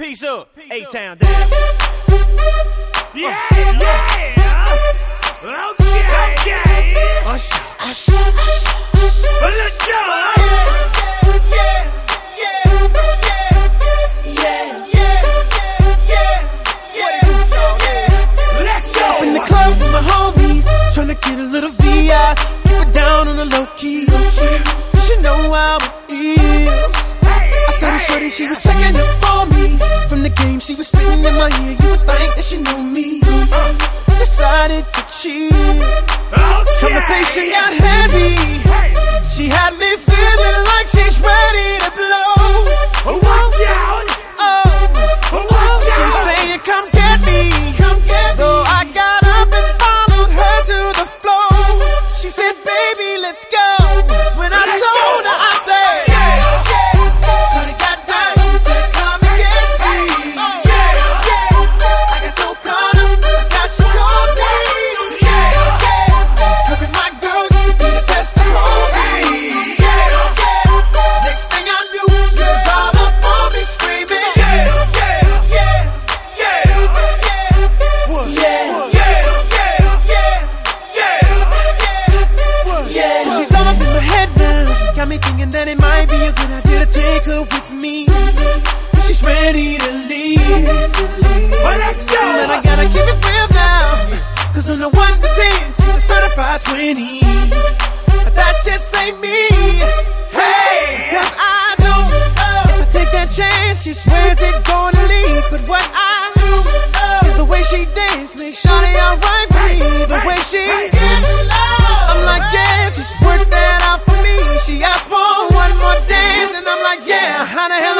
Peace up, A-Town down. Yeah, yeah. Okay, okay. Usher, usher, usher. Let's go. Let's go. In the club with my homies, tryna get a little VI. Keep it down on the low key. You should know how it feels. I saw the shorty, she was checking up From the game, she was spitting in my ear. You would think that she knew me. Uh, decided to cheat. Oh, Conversation got heavy. Might be a good idea to take her with me. She's ready to leave. Let's go. And I gotta keep it real now. Cause on the 1 to 10, she's a certified 20. How the hell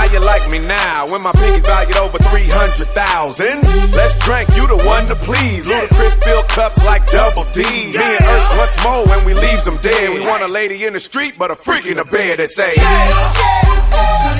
How you like me now when my pinky's valued over 300,000? Let's drink, you the one to please. Ludacris fill cups like double D. Me and Ursh once more when we leaves them dead. We want a lady in the street, but a freak in the bed that say, down,